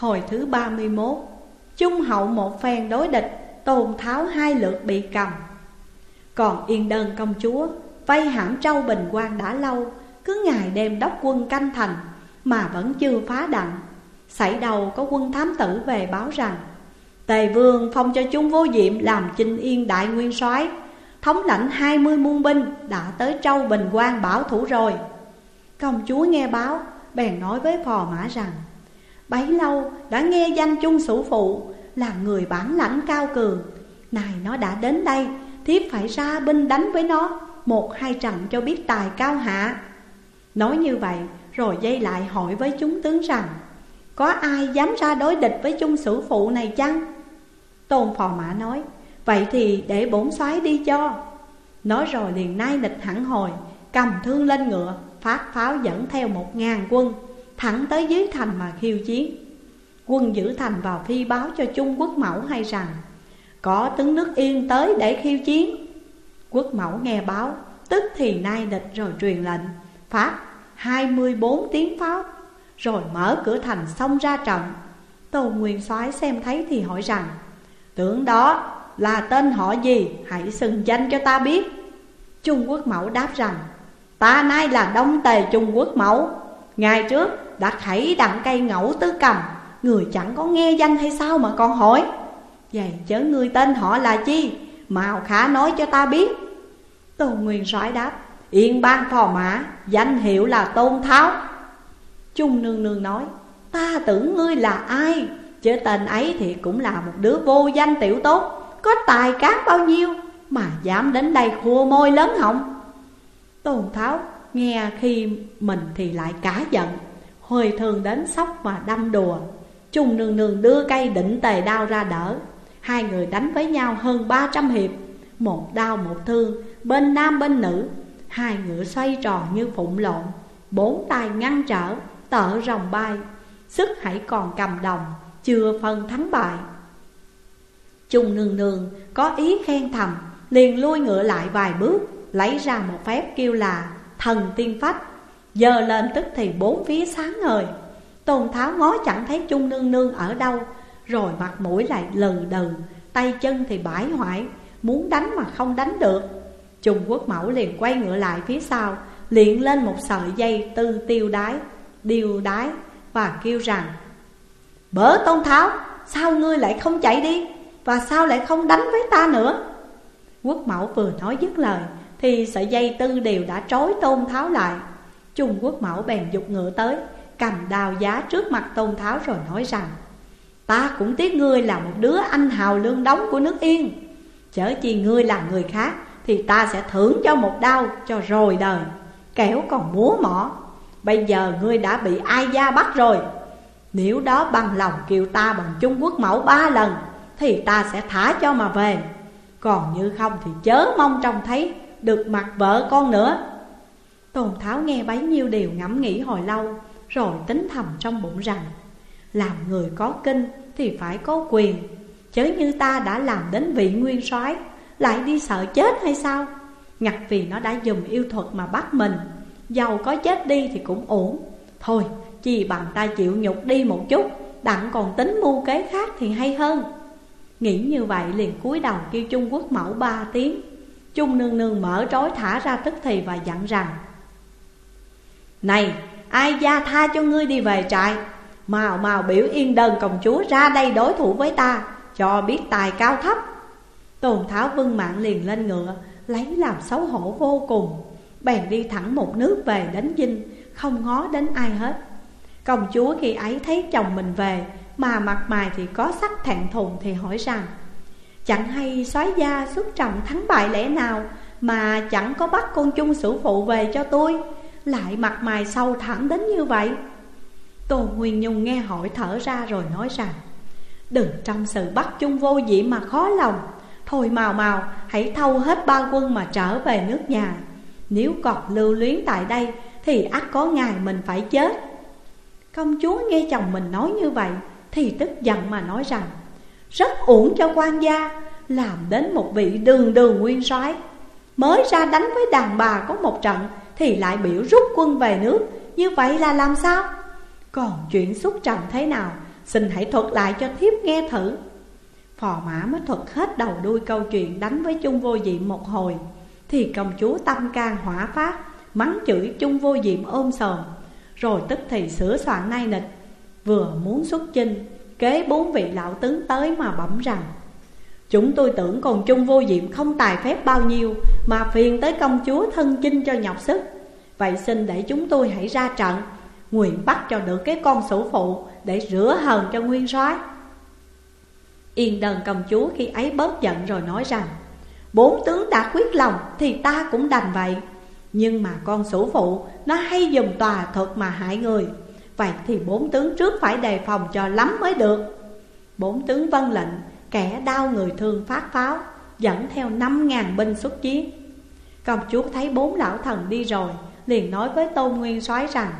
Hồi thứ 31 Trung hậu một phen đối địch, Tôn Tháo hai lượt bị cầm. Còn yên đơn công chúa, Vây hãm trâu bình quan đã lâu, Cứ ngày đêm đốc quân canh thành, Mà vẫn chưa phá đặng. Xảy đầu có quân thám tử về báo rằng, Tề vương phong cho chúng vô diệm làm chinh yên đại nguyên soái, Thống lãnh hai mươi muôn binh đã tới trâu bình quan bảo thủ rồi. Công chúa nghe báo, bèn nói với phò mã rằng Bấy lâu đã nghe danh chung sủ phụ, là người bản lãnh cao cường. Này nó đã đến đây thiếp phải ra binh đánh với nó, Một hai trận cho biết tài cao hạ. Nói như vậy, rồi dây lại hỏi với chúng tướng rằng, Có ai dám ra đối địch với chung sử phụ này chăng? Tôn phò mã nói, Vậy thì để bổn soái đi cho. Nói rồi liền nai nịch hẳn hồi, Cầm thương lên ngựa, Phát pháo dẫn theo một ngàn quân. Thẳng tới dưới thành mà khiêu chiến. Quân giữ thành vào phi báo cho Trung Quốc Mẫu hay rằng, Có tướng nước yên tới để khiêu chiến. Quốc Mẫu nghe báo, Tức thì nay địch rồi truyền lệnh, Phát 24 tiếng pháo Rồi mở cửa thành xông ra trận. Tô Nguyên soái xem thấy thì hỏi rằng Tưởng đó là tên họ gì? Hãy xưng danh cho ta biết. Trung Quốc Mẫu đáp rằng, Ta nay là Đông Tề Trung Quốc Mẫu. Ngày trước đã khẩy đặng cây ngẫu tứ cầm, Người chẳng có nghe danh hay sao mà còn hỏi. Vậy chớ người tên họ là chi Mạo khả nói cho ta biết. Tôn Nguyên soái đáp, Yên bang phò mã, Danh hiệu là Tôn Tháo. Trung nương nương nói, Ta tưởng ngươi là ai Chứ tên ấy thì cũng là một đứa vô danh tiểu tốt, Có tài cán bao nhiêu Mà dám đến đây khua môi lớn họng. Tôn Tháo nghe khi mình thì lại cả giận. Hồi thường đến sóc và đâm đùa. Trung nương nương đưa cây định tề đao ra đỡ. Hai người đánh với nhau hơn ba trăm hiệp. Một đao một thương, Bên nam bên nữ. Hai ngựa xoay tròn như phụng lộn. Bốn tay ngăn trở, Tở rồng bay. Sức hãy còn cầm đồng, Chưa phân thắng bại. Trung nương nương có ý khen thầm, Liền lui ngựa lại vài bước, Lấy ra một phép kêu là Thần tiên phách. Giờ lên tức thì bốn phía sáng ngời. Tôn Tháo ngó chẳng thấy Trung Nương Nương ở đâu, Rồi mặt mũi lại lừ đừ, Tay chân thì bãi hoại, Muốn đánh mà không đánh được. Trung Quốc Mẫu liền quay ngựa lại phía sau Liện lên một sợi dây tư tiêu đái, Điêu đái Và kêu rằng Bỡ Tôn Tháo, Sao ngươi lại không chạy đi Và sao lại không đánh với ta nữa? Quốc Mẫu vừa nói dứt lời Thì sợi dây tư đều đã trói Tôn Tháo lại. Trung Quốc Mẫu bèn dục ngựa tới, Cầm đào giá trước mặt Tôn Tháo rồi nói rằng, Ta cũng tiếc ngươi là một đứa anh hào lương đóng của nước Yên. Chớ chi ngươi là người khác, Thì ta sẽ thưởng cho một đau cho rồi đời. Kéo còn múa mỏ Bây giờ ngươi đã bị ai gia bắt rồi? Nếu đó bằng lòng kêu ta bằng Trung Quốc mẫu ba lần, Thì ta sẽ thả cho mà về. Còn như không thì chớ mong trông thấy Được mặt vợ con nữa. Tôn Tháo nghe bấy nhiêu điều ngẫm nghĩ hồi lâu, Rồi tính thầm trong bụng rằng, Làm người có kinh thì phải có quyền Chớ như ta đã làm đến vị nguyên soái, Lại đi sợ chết hay sao? Ngặt vì nó đã dùng yêu thuật mà bắt mình Dầu có chết đi thì cũng ổn Thôi, chỉ bằng ta chịu nhục đi một chút, Đặng còn tính mưu kế khác thì hay hơn. Nghĩ như vậy liền cúi đầu kêu Trung Quốc mẫu ba tiếng. Trung nương nương mở trói thả ra tức thì và dặn rằng này, ai gia tha cho ngươi đi về trại? Màu màu biểu yên đơn công chúa ra đây đối thủ với ta, Cho biết tài cao thấp. Tôn Tháo vân mạng liền lên ngựa, Lấy làm xấu hổ vô cùng. Bèn đi thẳng một nước về đến dinh Không ngó đến ai hết. Công chúa khi ấy thấy chồng mình về, Mà mặt mày thì có sắc thẹn thùng thì hỏi rằng, Chẳng hay soái gia xuất trận thắng bại lẽ nào Mà chẳng có bắt con chung sử phụ về cho tôi? Lại mặt mày sâu thẳm đến như vậy. Tô Nguyên Nhung nghe hỏi thở ra rồi nói rằng, Đừng trong sự bắt chung vô dĩ mà khó lòng. Thôi màu màu hãy thâu hết ba quân mà trở về nước nhà. Nếu còn lưu luyến tại đây, Thì ắt có ngày mình phải chết. Công chúa nghe chồng mình nói như vậy, Thì tức giận mà nói rằng, Rất uổng cho quan gia, Làm đến một vị đường đường nguyên soái. Mới ra đánh với đàn bà có một trận thì lại biểu rút quân về nước. Như vậy là làm sao? Còn chuyện xuất trận thế nào? Xin hãy thuật lại cho thiếp nghe thử. Phò mã mới thuật hết đầu đuôi câu chuyện đánh với chung vô diệm một hồi. Thì công chúa tâm can hỏa phát Mắng chửi chung vô diệm ôm sờm Rồi tức thì sửa soạn nay nịch. Vừa muốn xuất chinh Kế bốn vị lão tướng tới mà bẩm rằng Chúng tôi tưởng còn chung vô diệm không tài phép bao nhiêu, Mà phiền tới công chúa thân chinh cho nhọc sức. Vậy xin để chúng tôi hãy ra trận, Nguyện bắt cho được cái con sủ phụ Để rửa hờn cho nguyên soái. Yên đần công chúa khi ấy bớt giận rồi nói rằng, Bốn tướng đã quyết lòng thì ta cũng đành vậy, Nhưng mà con sủ phụ nó hay dùng tòa thuật mà hại người. Vậy thì bốn tướng trước phải đề phòng cho lắm mới được. Bốn tướng vân lệnh Kẻ đau người thương phát pháo, Dẫn theo năm ngàn binh xuất chiến. Công chúa thấy bốn lão thần đi rồi, Liền nói với Tôn Nguyên soái rằng,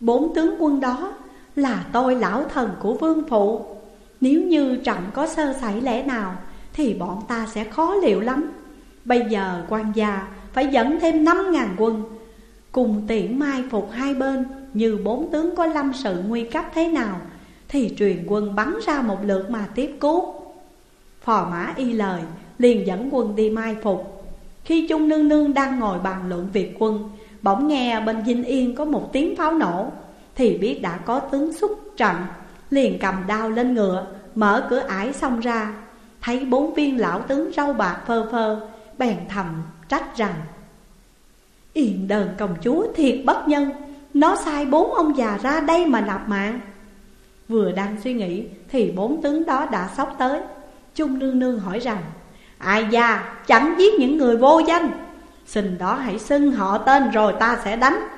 Bốn tướng quân đó là tôi lão thần của vương phụ. Nếu như trận có sơ sẩy lẽ nào, Thì bọn ta sẽ khó liệu lắm. Bây giờ quan gia phải dẫn thêm năm ngàn quân, Cùng tiễn mai phục hai bên, Như bốn tướng có lâm sự nguy cấp thế nào thì truyền quân bắn ra một lượt mà tiếp cứu Phò mã y lời, liền dẫn quân đi mai phục. Khi Trung Nương Nương đang ngồi bàn luận việc quân, Bỗng nghe bên dinh Yên có một tiếng pháo nổ. Thì biết đã có tướng xuất trận, Liền cầm đao lên ngựa, Mở cửa ải xông ra. Thấy bốn viên lão tướng râu bạc phơ phơ, Bèn thầm trách rằng, Yên đờn công chúa thiệt bất nhân, Nó sai bốn ông già ra đây mà nạp mạng. Vừa đang suy nghĩ Thì bốn tướng đó đã sóc tới. Trung nương nương hỏi rằng Ai già chẳng giết những người vô danh. Xin đó hãy xưng họ tên rồi ta sẽ đánh.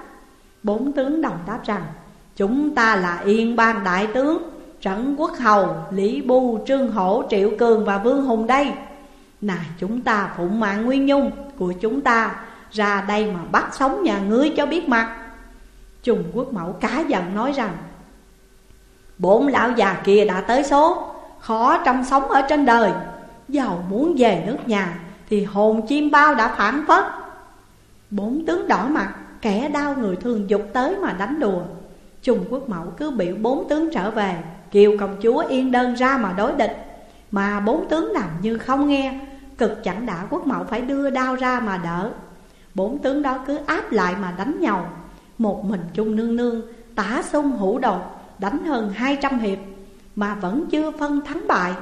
Bốn tướng đồng đáp rằng Chúng ta là yên bang đại tướng Trấn Quốc Hầu, Lý Bu, Trương Hổ, Triệu Cường và Vương Hùng đây. Nà chúng ta phụng mạng Nguyên Nhung của chúng ta Ra đây mà bắt sống nhà ngươi cho biết mặt. Trung Quốc Mẫu cá giận nói rằng Bốn lão già kia đã tới số. Khó trong sống ở trên đời. Giàu muốn về nước nhà, Thì hồn chim bao đã phản phất. Bốn tướng đỏ mặt, Kẻ đau người thường dục tới mà đánh đùa. Trung Quốc Mẫu cứ biểu bốn tướng trở về Kiều công chúa yên đơn ra mà đối địch. Mà bốn tướng làm như không nghe, Cực chẳng đã quốc mẫu phải đưa đao ra mà đỡ. Bốn tướng đó cứ áp lại mà đánh nhau. Một mình Trung Nương Nương tả xung hữu đột. Đánh hơn hai trăm hiệp Mà vẫn chưa phân thắng bại.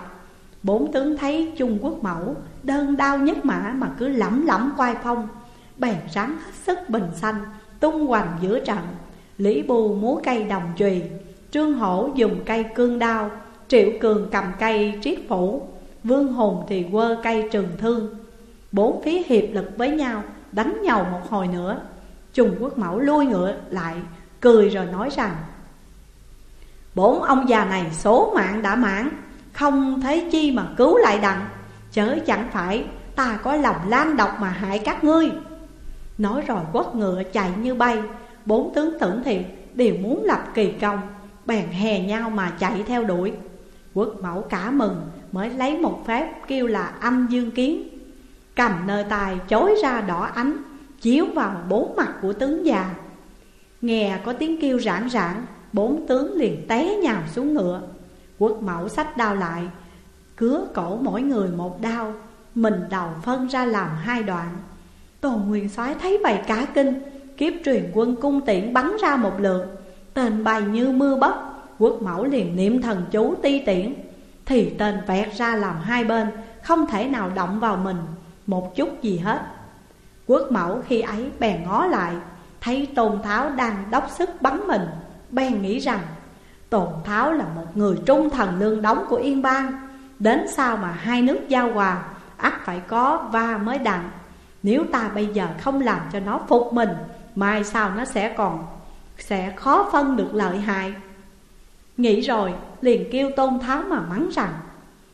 Bốn tướng thấy Trung Quốc mẫu Đơn đao nhất mã mà cứ lẩm lẩm quay phong, Bèn ráng hết sức bình xanh Tung hoành giữa trận. Lý Bù múa cây đồng chùy, Trương Hổ dùng cây cương đao, Triệu Cường cầm cây triết phủ, Vương Hùng thì quơ cây trường thương. Bốn phía hiệp lực với nhau, Đánh nhau một hồi nữa. Trung Quốc Mẫu lui ngựa lại, Cười rồi nói rằng Bốn ông già này số mạng đã mãn Không thấy chi mà cứu lại đặng. Chớ chẳng phải, ta có lòng lan độc mà hại các ngươi. Nói rồi quất ngựa chạy như bay. Bốn tướng tưởng thiện đều muốn lập kỳ công, Bèn hè nhau mà chạy theo đuổi. Quất mẫu cả mừng, mới lấy một phép kêu là âm dương kiến Cầm nơi tài chối ra đỏ ánh, Chiếu vào bốn mặt của tướng già. Nghe có tiếng kêu rãng rãng Bốn tướng liền té nhào xuống ngựa. Quốc mẫu sách đao lại, Cứa cổ mỗi người một đao, Mình đầu phân ra làm hai đoạn. Tôn Nguyên soái thấy vậy cả kinh, Kiếp truyền quân cung tiễn bắn ra một lượt, Tên bay như mưa bấc Quốc mẫu liền niệm thần chú ti tiễn, Thì tên vẹt ra làm hai bên, Không thể nào động vào mình, Một chút gì hết. Quốc mẫu khi ấy bèn ngó lại, Thấy Tôn Tháo đang đốc sức bắn mình. Bèn nghĩ rằng Tôn Tháo là một người trung thần lương đóng của Yên Bang. Đến sao mà hai nước giao hòa, ắt phải có va mới đặng. Nếu ta bây giờ không làm cho nó phục mình, Mai sau nó sẽ còn, Sẽ khó phân được lợi hại. Nghĩ rồi, liền kêu Tôn Tháo mà mắng rằng,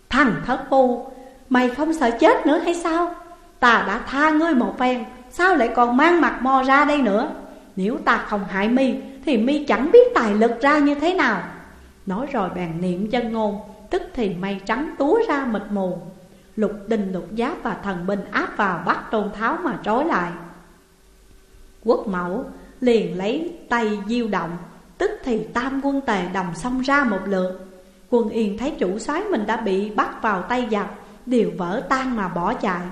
Thằng thất phu, Mày không sợ chết nữa hay sao? Ta đã tha ngươi một phen, Sao lại còn mang mặt mò ra đây nữa? Nếu ta không hại mi thì mi chẳng biết tài lực ra như thế nào. Nói rồi bèn niệm chân ngôn, Tức thì mây trắng túa ra mịt mù. Lục đình, lục giáp và thần binh áp vào bắt tôn tháo mà trói lại. Quốc mẫu liền lấy tay diêu động, Tức thì tam quân tề đồng xông ra một lượt. Quân Yên thấy chủ soái mình đã bị bắt vào tay giặc, Đều vỡ tan mà bỏ chạy.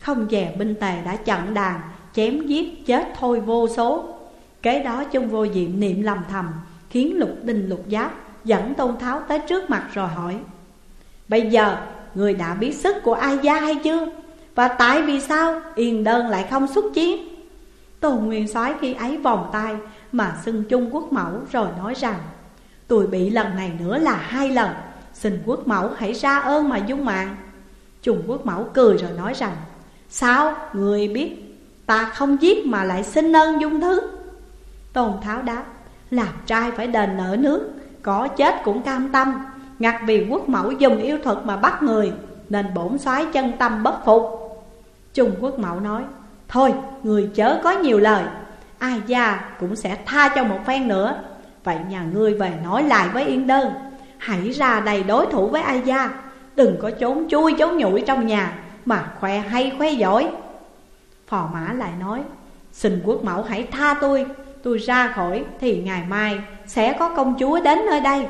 Không dè binh tề đã chặn đàn, Chém giết chết thôi vô số. Kế đó chung vô diệm niệm lầm thầm, Khiến lục đinh lục giáp Dẫn tôn tháo tới trước mặt rồi hỏi, Bây giờ người đã biết sức của ai gia hay chưa? Và tại vì sao Yên đơn lại không xuất chiến? Tôn Nguyên soái khi ấy vòng tay Mà xưng chung quốc mẫu rồi nói rằng, Tôi bị lần này nữa là hai lần, Xin quốc mẫu hãy ra ơn mà dung mạng Trung quốc mẫu cười rồi nói rằng, Sao? Người biết, ta không giết mà lại xin ơn dung thứ. Tôn Tháo đáp, Làm trai phải đền nợ nước Có chết cũng cam tâm. Ngặt vì quốc mẫu dùng yêu thuật mà bắt người, Nên bổn soái chân tâm bất phục. Trung quốc mẫu nói, Thôi, người chớ có nhiều lời. Ai gia cũng sẽ tha cho một phen nữa. Vậy nhà ngươi về nói lại với Yên Đơn. Hãy ra đầy đối thủ với ai gia Đừng có trốn chui trốn nhủi trong nhà, Mà khoe hay khoe giỏi. Phò mã lại nói, Xin quốc mẫu hãy tha tôi. Tôi ra khỏi thì ngày mai Sẽ có công chúa đến nơi đây.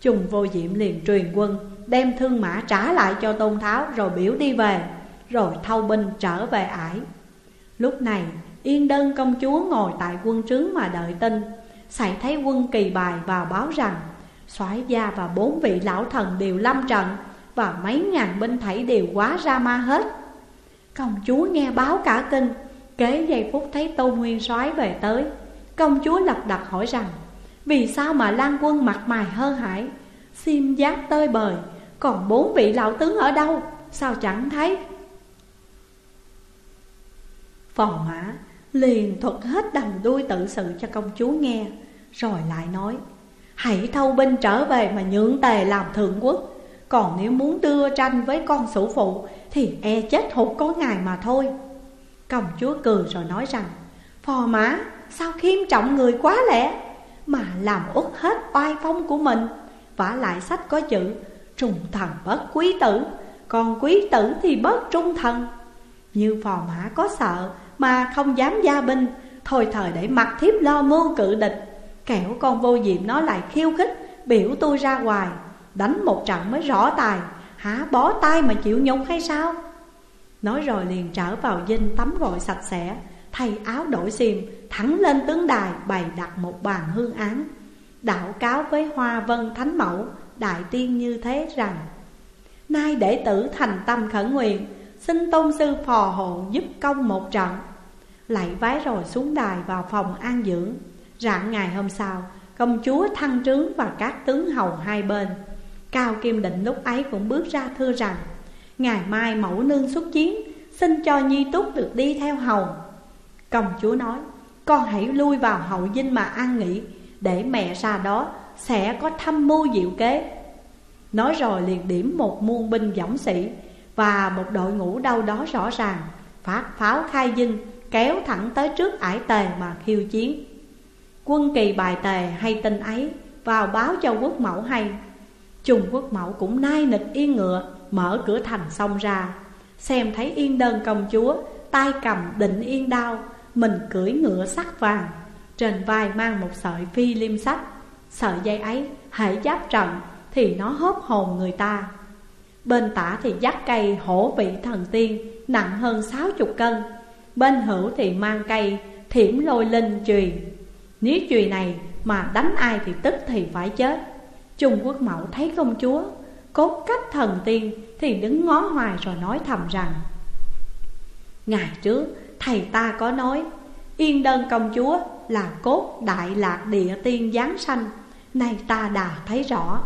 Trùng vô diệm liền truyền quân, Đem thương mã trả lại cho Tôn Tháo Rồi biểu đi về, Rồi thâu binh trở về ải. Lúc này, Yên đơn công chúa ngồi tại quân trướng mà đợi tin Xảy thấy quân kỳ bài vào báo rằng, soái gia và bốn vị lão thần đều lâm trận Và mấy ngàn binh thảy đều quá ra ma hết. Công chúa nghe báo cả kinh Kế giây phút thấy Tô Nguyên soái về tới, Công chúa lập đặt hỏi rằng, Vì sao mà Lan quân mặt mày hơ hải Xiêm giáp tơi bời, Còn bốn vị lão tướng ở đâu? Sao chẳng thấy? Phò mã liền thuật hết đầm đuôi tự sự cho công chúa nghe, Rồi lại nói, Hãy thâu binh trở về mà nhượng tề làm thượng quốc. Còn nếu muốn đưa tranh với con sủ phụ, Thì e chết hụt có ngày mà thôi. Công chúa cười rồi nói rằng, Phò mã, sao khiêm trọng người quá lẽ Mà làm út hết oai phong của mình, vả lại sách có chữ Trung thần bất quý tử, Còn quý tử thì bớt trung thần. Như phò mã có sợ Mà không dám gia binh, Thôi thời để mặc thiếp lo mưu cự địch. Kẻo con vô diệm nó lại khiêu khích, Biểu tôi ra ngoài Đánh một trận mới rõ tài Hả bó tay mà chịu nhục hay sao? Nói rồi liền trở vào dinh tắm gội sạch sẽ, Thay áo đổi xiêm Thẳng lên tướng đài bày đặt một bàn hương án. Đạo cáo với Hoa Vân Thánh Mẫu, Đại tiên như thế rằng, Nay đệ tử thành tâm khẩn nguyện, Xin tôn sư phò hộ giúp công một trận. Lạy vái rồi xuống đài vào phòng an dưỡng. Rạng ngày hôm sau, Công chúa thăng trướng và các tướng hầu hai bên. Cao Kim Định lúc ấy cũng bước ra thưa rằng Ngày mai mẫu nương xuất chiến, Xin cho Nhi Túc được đi theo hầu. Công chúa nói, Con hãy lui vào hậu dinh mà an nghỉ, Để mẹ ra đó sẽ có thâm mưu diệu kế. Nói rồi liền điểm một muôn binh dõng sĩ Và một đội ngũ đâu đó rõ ràng, Phát pháo khai dinh, kéo thẳng tới trước ải tề mà khiêu chiến. Quân kỳ bài tề hay tin ấy, vào báo cho quốc mẫu hay. Trung quốc mẫu cũng nai nịch yên ngựa Mở cửa thành xong ra. Xem thấy yên đơn công chúa, tay cầm định yên đao, Mình cưỡi ngựa sắc vàng. Trên vai mang một sợi phi liêm sách Sợi dây ấy hãy giáp trận Thì nó hớp hồn người ta. Bên tả thì dắt cây hổ vị thần tiên, Nặng hơn sáu chục cân. Bên hữu thì mang cây, thiểm lôi linh chùy Nếu chùy này mà đánh ai thì tức thì phải chết. Trung Quốc Mậu thấy công chúa Cốt cách thần tiên Thì đứng ngó hoài rồi nói thầm rằng, Ngày trước, thầy ta có nói, Yên đơn công chúa là cốt đại lạc địa tiên giáng sanh, Nay ta đã thấy rõ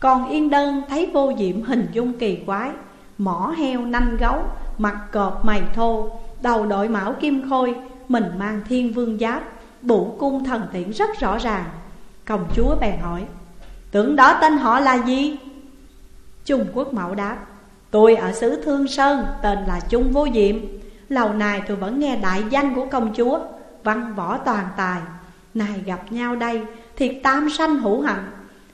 Còn yên đơn thấy vô diệm hình dung kỳ quái, Mỏ heo nanh gấu, Mặt cọp mày thô, Đầu đội mão kim khôi, Mình mang thiên vương giáp Bụ cung thần tiễn rất rõ ràng Công chúa bèn hỏi, Tưởng đó tên họ là gì? Trung Quốc Mậu đáp. Tôi ở xứ Thương Sơn, Tên là Trung Vô Diệm. Lâu nay tôi vẫn nghe đại danh của công chúa, Văn võ toàn tài. Này gặp nhau đây, Thiệt tam sanh hữu hạnh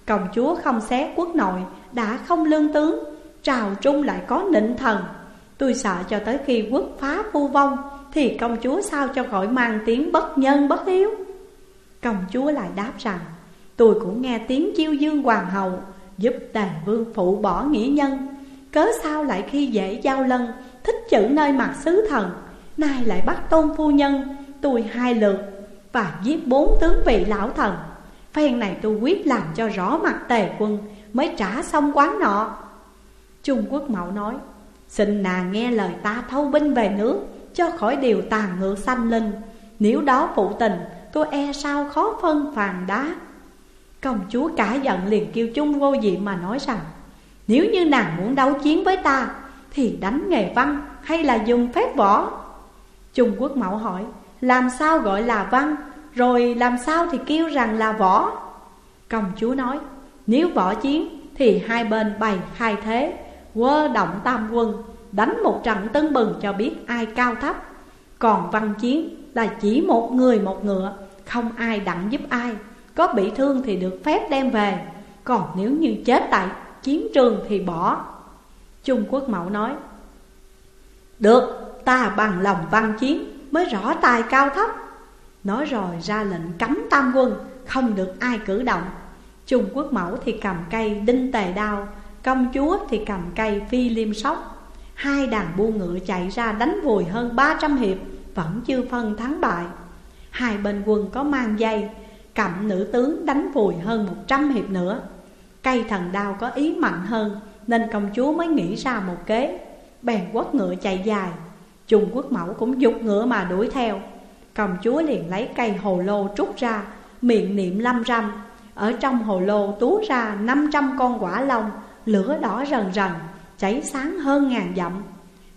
Công chúa không xé quốc nội, Đã không lương tướng, Trào trung lại có nịnh thần. Tôi sợ cho tới khi quốc phá phu vong, Thì công chúa sao cho khỏi mang tiếng bất nhân bất hiếu? Công chúa lại đáp rằng, Tôi cũng nghe tiếng chiêu dương hoàng hậu. Giúp tàn vương phụ bỏ nghĩa nhân. Cớ sao lại khi dễ giao lân Thích chữ nơi mặt sứ thần? Nay lại bắt tôn phu nhân, Tôi hai lượt, Và giết bốn tướng vị lão thần. Phen này tôi quyết làm cho rõ mặt tề quân, Mới trả xong quán nọ. Trung Quốc Mậu nói, Xin nàng nghe lời ta thâu binh về nước, Cho khỏi điều tàn ngược sanh linh. Nếu đó phụ tình, Tôi e sao khó phân phàn đá. Công chúa cả giận liền kêu chung vô diệm mà nói rằng, Nếu như nàng muốn đấu chiến với ta, Thì đánh nghề văn hay là dùng phép võ? Trung Quốc Mẫu hỏi, Làm sao gọi là văn? Rồi làm sao thì kêu rằng là võ? Công chúa nói, Nếu võ chiến thì hai bên bày khai thế, Quơ động tam quân, Đánh một trận tưng bừng cho biết ai cao thấp. Còn văn chiến là chỉ một người một ngựa, Không ai đặng giúp ai. Có bị thương thì được phép đem về. Còn nếu như chết tại chiến trường thì bỏ. Trung Quốc Mậu nói Được, ta bằng lòng văn chiến Mới rõ tài cao thấp. Nói rồi ra lệnh cấm tam quân Không được ai cử động. Trung Quốc Mẫu thì cầm cây đinh tề đao Công chúa thì cầm cây phi liêm sóc. Hai đàn buôn ngựa chạy ra đánh vùi hơn 300 hiệp Vẫn chưa phân thắng bại. Hai bên quân có mang dây Cặm nữ tướng đánh vùi hơn 100 hiệp nữa. Cây thần đao có ý mạnh hơn, Nên công chúa mới nghĩ ra một kế. Bèn quất ngựa chạy dài. Trung quốc mẫu cũng dục ngựa mà đuổi theo. Công chúa liền lấy cây hồ lô trút ra, Miệng niệm lâm râm. Ở trong hồ lô tú ra 500 con quả lông, Lửa đỏ rần rần, Cháy sáng hơn ngàn dặm.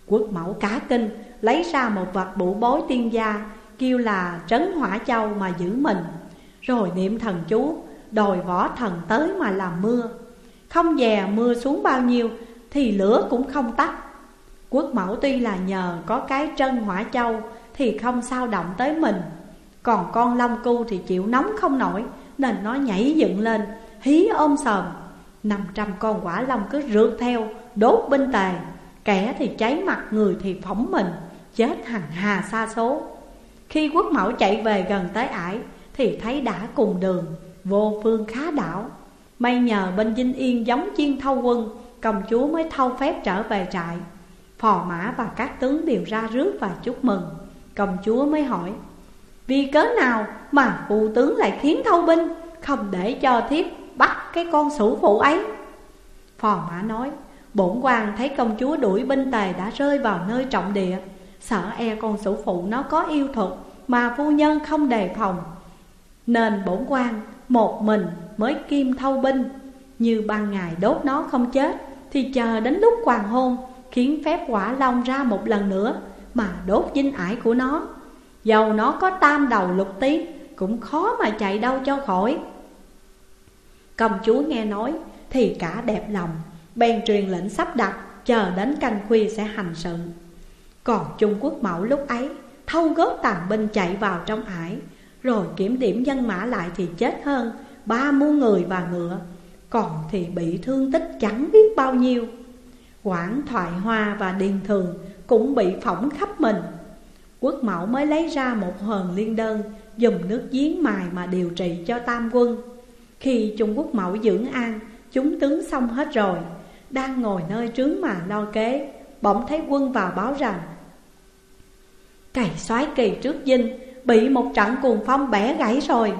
Quốc mẫu cá kinh, Lấy ra một vật bụ bối tiên gia, Kêu là trấn hỏa châu mà giữ mình. Rồi niệm thần chú, Đòi võ thần tới mà làm mưa. Không dè mưa xuống bao nhiêu, Thì lửa cũng không tắt. Quốc mẫu tuy là nhờ có cái trân hỏa châu, Thì không sao động tới mình. Còn con long cu thì chịu nóng không nổi, Nên nó nhảy dựng lên, Hí ôm sờm. Năm trăm con quả long cứ rượt theo, Đốt bên tề. Kẻ thì cháy mặt, người thì phỏng mình, Chết hằng hà xa số. Khi quốc mẫu chạy về gần tới ải thì thấy đã cùng đường, Vô phương khá đảo. May nhờ bên dinh Yên giống chiên thâu quân, Công chúa mới thâu phép trở về trại. Phò mã và các tướng đều ra rước và chúc mừng. Công chúa mới hỏi, Vì cớ nào mà phụ tướng lại khiến thâu binh, Không để cho thiếp bắt cái con sủ phụ ấy? Phò mã nói, Bổn quan thấy công chúa đuổi binh tề đã rơi vào nơi trọng địa, Sợ e con sủ phụ nó có yêu thuật Mà phu nhân không đề phòng. Nên bổn quan, một mình mới kim thâu binh. Như ban ngày đốt nó không chết, Thì chờ đến lúc hoàng hôn, Khiến phép quả long ra một lần nữa Mà đốt dinh ải của nó. Dầu nó có tam đầu lục tí Cũng khó mà chạy đâu cho khỏi. Công chúa nghe nói, Thì cả đẹp lòng, Bèn truyền lệnh sắp đặt, Chờ đến canh khuya sẽ hành sự. Còn Trung Quốc mẫu lúc ấy, Thâu gót tàn binh chạy vào trong ải rồi kiểm điểm dân mã lại thì chết hơn, Ba muôn người và ngựa. Còn thì bị thương tích chẳng biết bao nhiêu. Quảng Thoại Hoa và Điền Thường cũng bị phỏng khắp mình. Quốc mẫu mới lấy ra một hờn liên đơn, Dùng nước giếng mài mà điều trị cho tam quân. Khi Trung Quốc mẫu dưỡng an, Chúng tướng xong hết rồi, Đang ngồi nơi trướng mà lo kế, Bỗng thấy quân vào báo rằng, Cày soái kỳ trước dinh Bị một trận cuồng phong bẻ gãy rồi.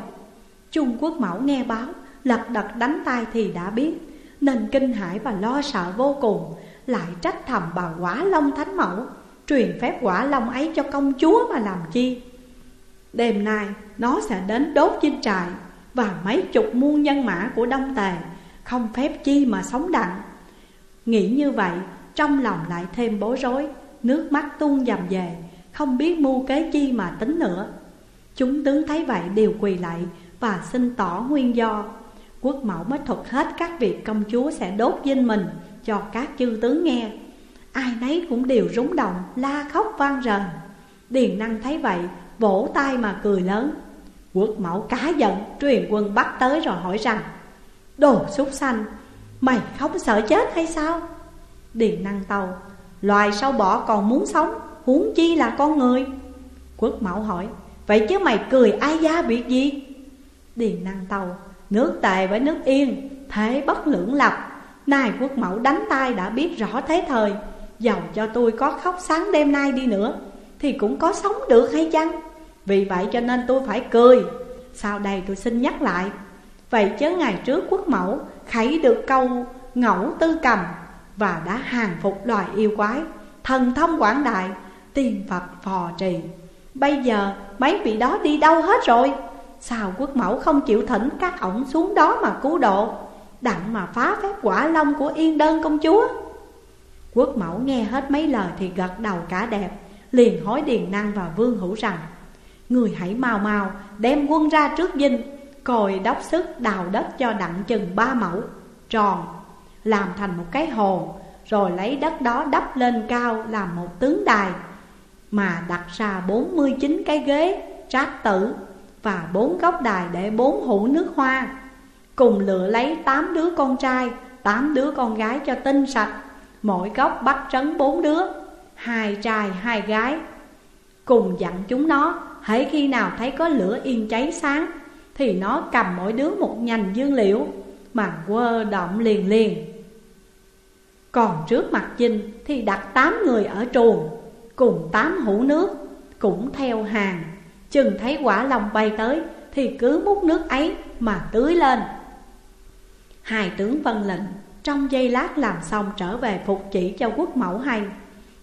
Trung Quốc mẫu nghe báo Lật đật đánh tay thì đã biết, Nên kinh hãi và lo sợ vô cùng, lại trách thầm bà quả long thánh mẫu, Truyền phép quả long ấy cho công chúa mà làm chi. Đêm nay, nó sẽ đến đốt chinh trại, Và mấy chục muôn nhân mã của Đông Tề Không phép chi mà sống đặng. Nghĩ như vậy, Trong lòng lại thêm bối rối, Nước mắt tuôn dầm về. Không biết mưu kế chi mà tính nữa. Chúng tướng thấy vậy đều quỳ lại Và xin tỏ nguyên do. Quốc mẫu mới thuật hết các việc công chúa sẽ đốt dinh mình cho các chư tướng nghe. Ai nấy cũng đều rúng động, la khóc vang rền. Điền năng thấy vậy, vỗ tay mà cười lớn. Quốc mẫu cá giận, truyền quân bắt tới rồi hỏi rằng Đồ súc sanh, mày không sợ chết hay sao? Điền năng tàu, loài sâu bỏ còn muốn sống, huống chi là con người? Quốc mẫu hỏi, vậy chứ mày cười ai gia việc gì? Điền năng tàu Nước tề với nước yên Thế bất lưỡng lập. Nay quốc mẫu đánh tay đã biết rõ thế thời Dầu cho tôi có khóc sáng đêm nay đi nữa Thì cũng có sống được hay chăng? Vì vậy cho nên tôi phải cười. Sau đây tôi xin nhắc lại. Vậy chớ ngày trước quốc mẫu Khảy được câu ngẫu tư cầm Và đã hàng phục loài yêu quái Thần thông quảng đại Tiên Phật phò trì. Bây giờ, mấy vị đó đi đâu hết rồi? Sao quốc mẫu không chịu thỉnh các ổng xuống đó mà cứu độ? Đặng mà phá phép quả long của yên đơn công chúa. Quốc mẫu nghe hết mấy lời thì gật đầu cả đẹp, Liền hối Điền Năng và Vương Hữu rằng, Người hãy mau mau đem quân ra trước dinh Còi đốc sức đào đất cho đặng chừng ba mẫu, Tròn, Làm thành một cái hồ Rồi lấy đất đó đắp lên cao làm một tướng đài mà đặt ra 49 cái ghế, trát tử Và bốn góc đài để bốn hũ nước hoa. Cùng lựa lấy tám đứa con trai, tám đứa con gái cho tinh sạch. Mỗi góc bắt trấn bốn đứa, Hai trai, hai gái. Cùng dặn chúng nó Hãy khi nào thấy có lửa yên cháy sáng, Thì nó cầm mỗi đứa một nhành dương liễu Mà quơ động liền liền. Còn trước mặt Chinh thì đặt tám người ở chuồng Cùng tám hũ nước, Cũng theo hàng. Chừng thấy quả lòng bay tới, Thì cứ múc nước ấy mà tưới lên. Hai tướng vân lệnh, trong giây lát làm xong trở về phục chỉ cho quốc mẫu hay.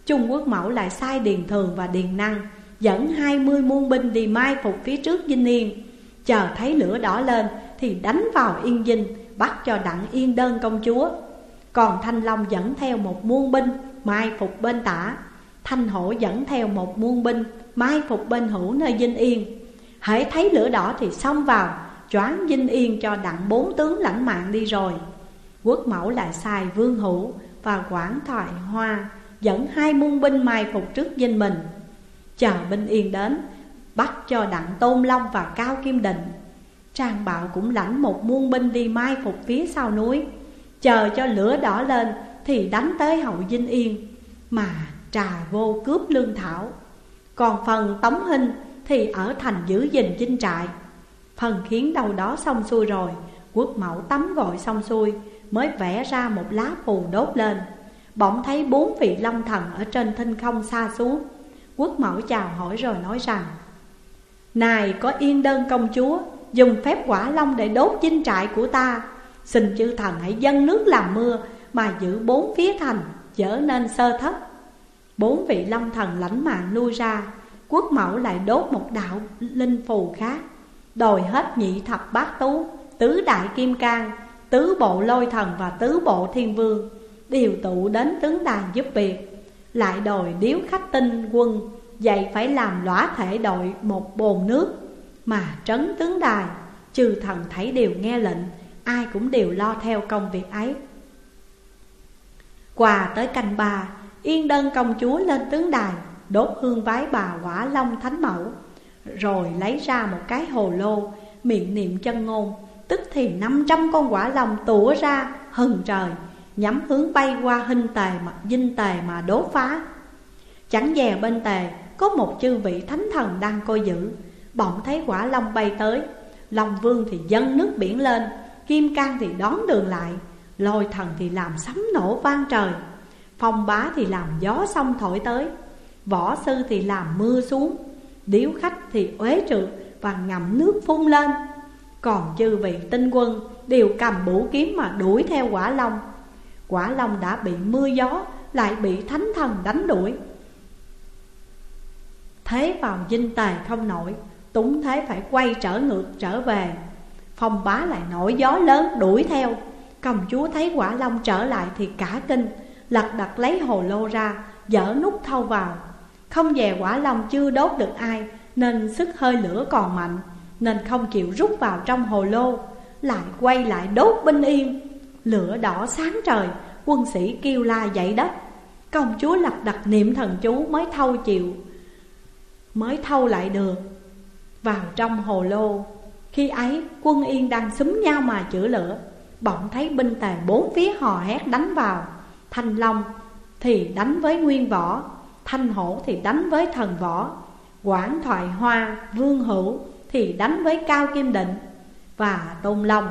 Trung quốc mẫu lại sai Điền Thường và Điền Năng, Dẫn hai mươi muôn binh đi mai phục phía trước dinh Yên. Chờ thấy lửa đỏ lên, thì đánh vào Yên Dinh Bắt cho đặng Yên đơn công chúa. Còn Thanh Long dẫn theo một muôn binh mai phục bên tả. Thanh Hổ dẫn theo một muôn binh, mai phục bên hữu nơi Vinh Yên. Hãy thấy lửa đỏ thì xông vào choán Vinh Yên cho đặng bốn tướng lãnh mạng đi rồi. Quốc mẫu lại xài vương hữu và quản thoại hoa Dẫn hai muôn binh mai phục trước dinh mình. Chờ binh yên đến, Bắt cho đặng tôn long và cao kim định. Trang bạo cũng lãnh một muôn binh đi mai phục phía sau núi. Chờ cho lửa đỏ lên thì đánh tới hậu dinh yên. Mà trà vô cướp lương thảo. Còn phần tống hình thì ở thành giữ gìn chinh trại. Phần khiến đâu đó xong xuôi rồi, Quốc mẫu tắm gọi xong xuôi, Mới vẽ ra một lá phù đốt lên. Bỗng thấy bốn vị long thần ở trên thinh không xa xuống. Quốc mẫu chào hỏi rồi nói rằng, Này, có yên đơn công chúa, Dùng phép quả long để đốt chinh trại của ta. Xin chư thần hãy dâng nước làm mưa Mà giữ bốn phía thành trở nên sơ thất. Bốn vị long thần lãnh mạng lui ra, Quốc mẫu lại đốt một đạo linh phù khác, Đòi hết nhị thập bát tú, Tứ đại kim cang, Tứ bộ lôi thần và tứ bộ thiên vương Đều tụ đến tướng đàn giúp việc. Lại đòi điếu khách tinh quân Vậy phải làm lõa thể đội một bồn nước. Mà trấn tướng đài Trừ thần thấy đều nghe lệnh, Ai cũng đều lo theo công việc ấy. Quà tới canh bà Yên đơn công chúa lên tướng đài, Đốt hương vái bà quả long thánh mẫu, Rồi lấy ra một cái hồ lô, Miệng niệm chân ngôn. Tức thì năm trăm con quả lòng tủa ra, hừng trời, Nhắm hướng bay qua hình tề mà, dinh tề mà đốt phá. Chẳng dè bên tề, có một chư vị thánh thần đang coi giữ. Bỗng thấy quả long bay tới, Long vương thì dâng nước biển lên, Kim cang thì đón đường lại, Lôi thần thì làm sấm nổ vang trời. Phong bá thì làm gió sông thổi tới, Võ sư thì làm mưa xuống, Điếu khách thì uế trượt và ngậm nước phun lên. Còn chư vị tinh quân đều cầm bủ kiếm mà đuổi theo quả long. Quả long đã bị mưa gió, lại bị thánh thần đánh đuổi. Thế vào dinh tề không nổi, Túng thế phải quay trở ngược trở về. Phong bá lại nổi gió lớn đuổi theo. Công chúa thấy quả long trở lại thì cả kinh Lật đặt lấy hồ lô ra, Dở nút thâu vào. Không về quả long chưa đốt được ai, Nên sức hơi lửa còn mạnh, nên không chịu rút vào trong hồ lô, Lại quay lại đốt binh yên. Lửa đỏ sáng trời, Quân sĩ kêu la dậy đất. Công chúa lật đặt niệm thần chú mới thâu chịu, Mới thâu lại được. Vào trong hồ lô, Khi ấy quân yên đang xúm nhau mà chữa lửa, Bỗng thấy binh tề bốn phía hò hét đánh vào. Thanh Long thì đánh với nguyên võ Thanh hổ thì đánh với thần võ Quảng thoại hoa, vương hữu thì đánh với Cao Kim Định và Tôn Long.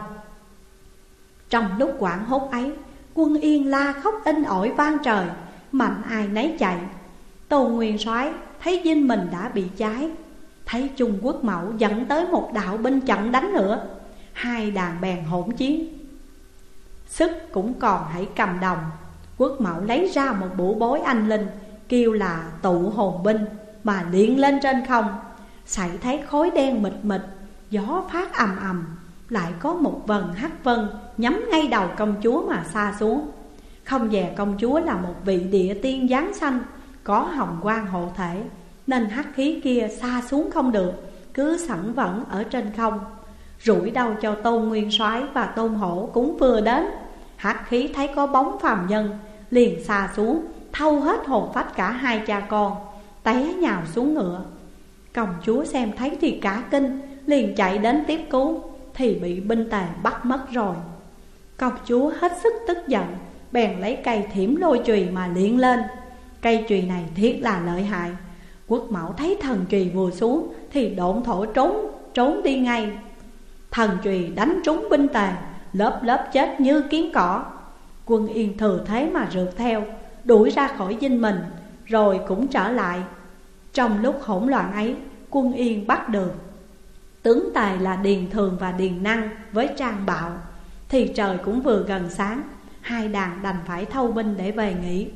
Trong lúc quảng hốt ấy Quân Yên la khóc in ỏi vang trời Mạnh ai nấy chạy. Tôn Nguyên soái thấy dinh mình đã bị cháy Thấy Trung Quốc mẫu dẫn tới một đạo binh chặn đánh nữa Hai đàn bèn hỗn chiến. Sức cũng còn hãy cầm đồng. Quốc mẫu lấy ra một bộ bối anh linh, Kêu là tụ hồn binh, Mà liền lên trên không. Xảy thấy khối đen mịt mịt, Gió phát ầm ầm, Lại có một vần hắc vân Nhắm ngay đầu công chúa mà xa xuống. Không dè công chúa là một vị địa tiên giáng sanh, Có hồng quang hộ thể, Nên hắc khí kia xa xuống không được, Cứ sẵn vẫn ở trên không. Rủi đầu cho tôn nguyên soái và tôn hổ cũng vừa đến. Hắc khí thấy có bóng phàm nhân Liền xa xuống Thâu hết hồn phách cả hai cha con Té nhào xuống ngựa. Công chúa xem thấy thì cả kinh Liền chạy đến tiếp cứu Thì bị binh tề bắt mất rồi. Công chúa hết sức tức giận Bèn lấy cây thiểm lôi chùy mà liện lên. Cây chùy này thiết là lợi hại. Quốc mẫu thấy thần chùy vừa xuống Thì độn thổ trốn, trốn đi ngay. Thần chùy đánh trúng binh tề Lớp lớp chết như kiến cỏ. Quân yên thừa thế mà rượt theo, Đuổi ra khỏi dinh mình, Rồi cũng trở lại. Trong lúc hỗn loạn ấy, Quân yên bắt được Tướng tài là Điền Thường và Điền Năng Với Trang Bạo. Thì trời cũng vừa gần sáng, Hai đàn đành phải thâu binh để về nghỉ.